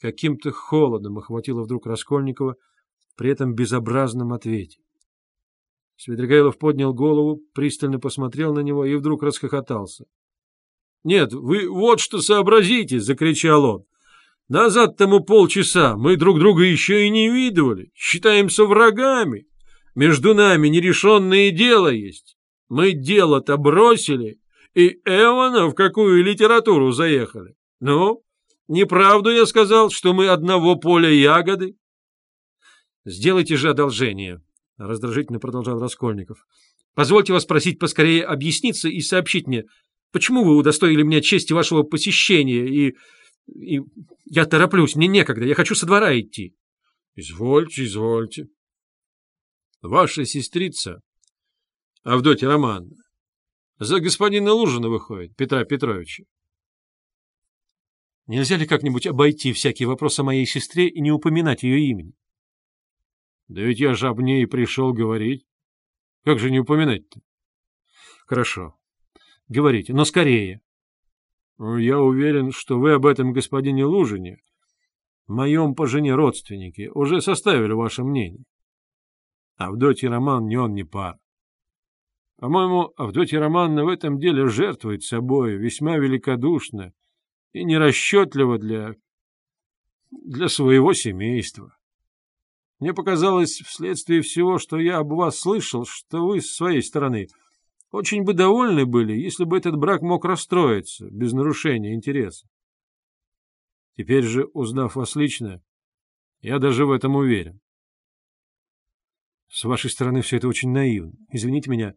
Каким-то холодом охватило вдруг Раскольникова при этом безобразном ответе. Свидригайлов поднял голову, пристально посмотрел на него и вдруг расхохотался. — Нет, вы вот что сообразите! — закричал он. — Назад тому полчаса мы друг друга еще и не видывали, считаемся врагами. Между нами нерешенное дело есть. Мы дело-то бросили, и Эвана в какую литературу заехали. Ну, неправду я сказал, что мы одного поля ягоды? — Сделайте же одолжение, — раздражительно продолжал Раскольников. — Позвольте вас просить поскорее объясниться и сообщить мне, почему вы удостоили меня чести вашего посещения, и... и... я тороплюсь, мне некогда, я хочу со двора идти. — Извольте, извольте. Ваша сестрица, Авдотья Романовна, за господина Лужина выходит, Петра Петровича. Нельзя ли как-нибудь обойти всякий вопрос о моей сестре и не упоминать ее имени? Да ведь я же об ней пришел говорить. Как же не упоминать-то? Хорошо. Говорите, но скорее. Я уверен, что вы об этом господине Лужине, моем по жене родственнике, уже составили ваше мнение. Авдотья Роман не он, не пар. По-моему, Авдотья Романовна в этом деле жертвует собой весьма великодушно и нерасчетливо для... для своего семейства. Мне показалось, вследствие всего, что я об вас слышал, что вы с своей стороны очень бы довольны были, если бы этот брак мог расстроиться без нарушения интереса. Теперь же, узнав вас лично, я даже в этом уверен. С вашей стороны все это очень наивно. Извините меня,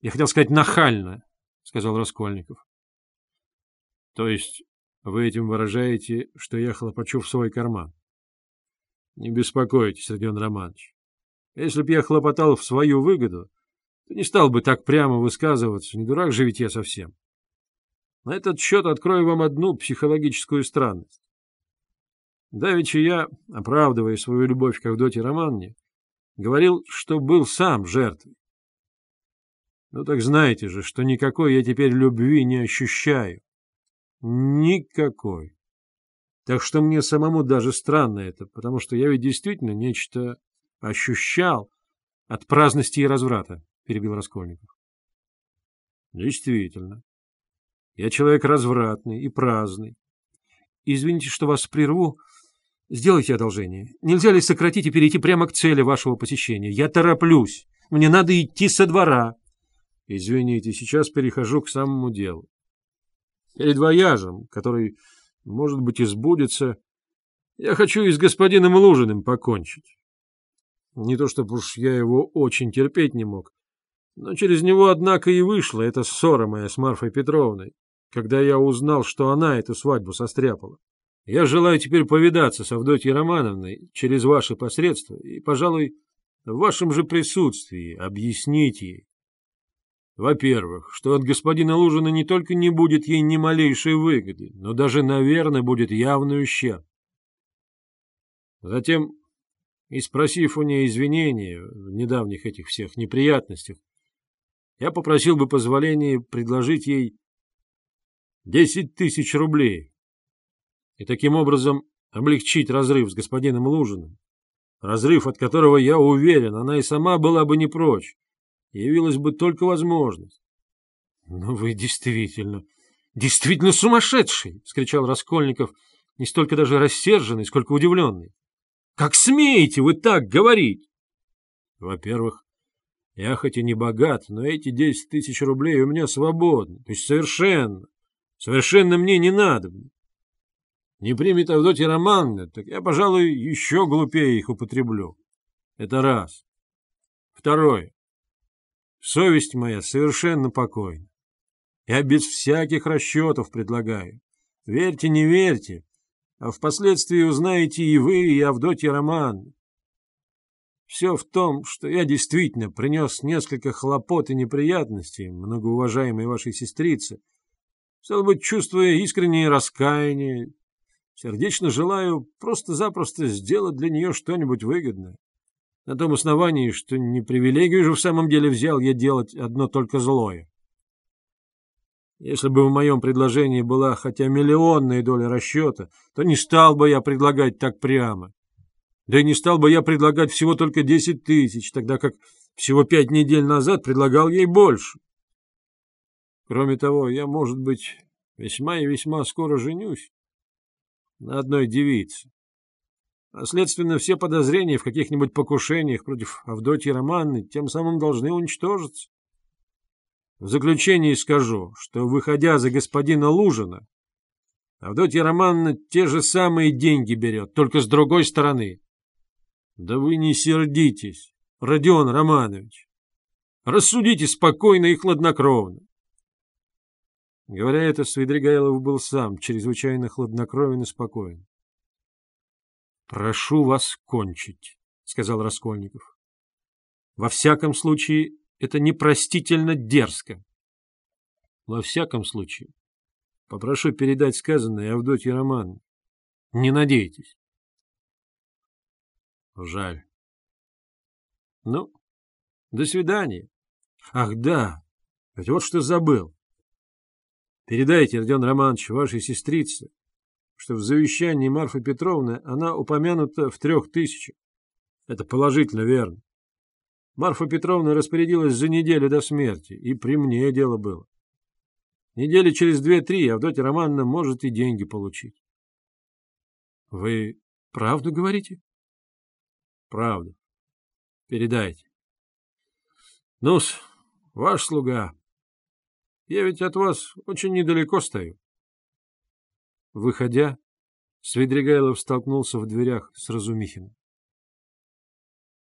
я хотел сказать нахально, — сказал Раскольников. — То есть вы этим выражаете, что я хлопочу в свой карман? — Не беспокойтесь, Родион Романович. Если б я хлопотал в свою выгоду, то не стал бы так прямо высказываться, не дурак же ведь я совсем. На этот счет открою вам одну психологическую странность. Давеча я, оправдывая свою любовь к Авдоте Романне, Говорил, что был сам жертвой. Ну так знаете же, что никакой я теперь любви не ощущаю. Никакой. Так что мне самому даже странно это, потому что я ведь действительно нечто ощущал от праздности и разврата, — перебил Раскольников. Действительно. Я человек развратный и праздный. Извините, что вас прерву, Сделайте одолжение. Нельзя ли сократить и перейти прямо к цели вашего посещения? Я тороплюсь. Мне надо идти со двора. Извините, сейчас перехожу к самому делу. Перед вояжем, который, может быть, и сбудется, я хочу и с господином Лужиным покончить. Не то чтобы уж я его очень терпеть не мог, но через него, однако, и вышла эта ссора моя с Марфой Петровной, когда я узнал, что она эту свадьбу состряпала. Я желаю теперь повидаться с Авдотьей Романовной через ваши посредства и, пожалуй, в вашем же присутствии объяснить ей. Во-первых, что от господина Лужина не только не будет ей ни малейшей выгоды, но даже, наверное, будет явный ущерб. Затем, и спросив у нее извинения в недавних этих всех неприятностях, я попросил бы позволения предложить ей десять тысяч рублей и таким образом облегчить разрыв с господином Лужиным. Разрыв, от которого, я уверен, она и сама была бы не прочь. Явилась бы только возможность. — Но вы действительно, действительно сумасшедший! — скричал Раскольников, не столько даже рассерженный, сколько удивленный. — Как смеете вы так говорить? — Во-первых, я хоть и не богат, но эти десять тысяч рублей у меня свободны, то есть совершенно, совершенно мне не надо не примет Авдотья Романовна, так я, пожалуй, еще глупее их употреблю. Это раз. Второе. Совесть моя совершенно покойна. Я без всяких расчетов предлагаю. Верьте, не верьте, а впоследствии узнаете и вы, и Авдотья Романовна. Все в том, что я действительно принес несколько хлопот и неприятностей, многоуважаемой вашей сестрице, стало быть, чувствуя искреннее раскаяние, Сердечно желаю просто-запросто сделать для нее что-нибудь выгодное. На том основании, что не привилегию же в самом деле взял я делать одно только злое. Если бы в моем предложении была хотя миллионная доля расчета, то не стал бы я предлагать так прямо. Да и не стал бы я предлагать всего только десять тысяч, тогда как всего пять недель назад предлагал ей больше. Кроме того, я, может быть, весьма и весьма скоро женюсь на одной девице. Следственно, все подозрения в каких-нибудь покушениях против Авдотьи Романны тем самым должны уничтожиться. В заключении скажу, что, выходя за господина Лужина, Авдотья Романовна те же самые деньги берет, только с другой стороны. Да вы не сердитесь, Родион Романович. Рассудите спокойно и хладнокровно. Говоря это, Свидригайлов был сам чрезвычайно хладнокровен и спокоен. — Прошу вас кончить, — сказал Раскольников. — Во всяком случае, это непростительно дерзко. Во всяком случае, попрошу передать сказанное Авдотье Романовне. Не надейтесь. Жаль. Ну, до свидания. Ах, да, ведь вот что забыл. Передайте, Родион Романович, вашей сестрице, что в завещании Марфы Петровны она упомянута в трех тысячах. Это положительно верно. Марфа Петровна распорядилась за неделю до смерти, и при мне дело было. Недели через две-три Авдотья Романовна может и деньги получить. — Вы правду говорите? — Правду. Передайте. Ну-с, ваш слуга. Я ведь от вас очень недалеко стою. Выходя, Свидригайлов столкнулся в дверях с Разумихиным.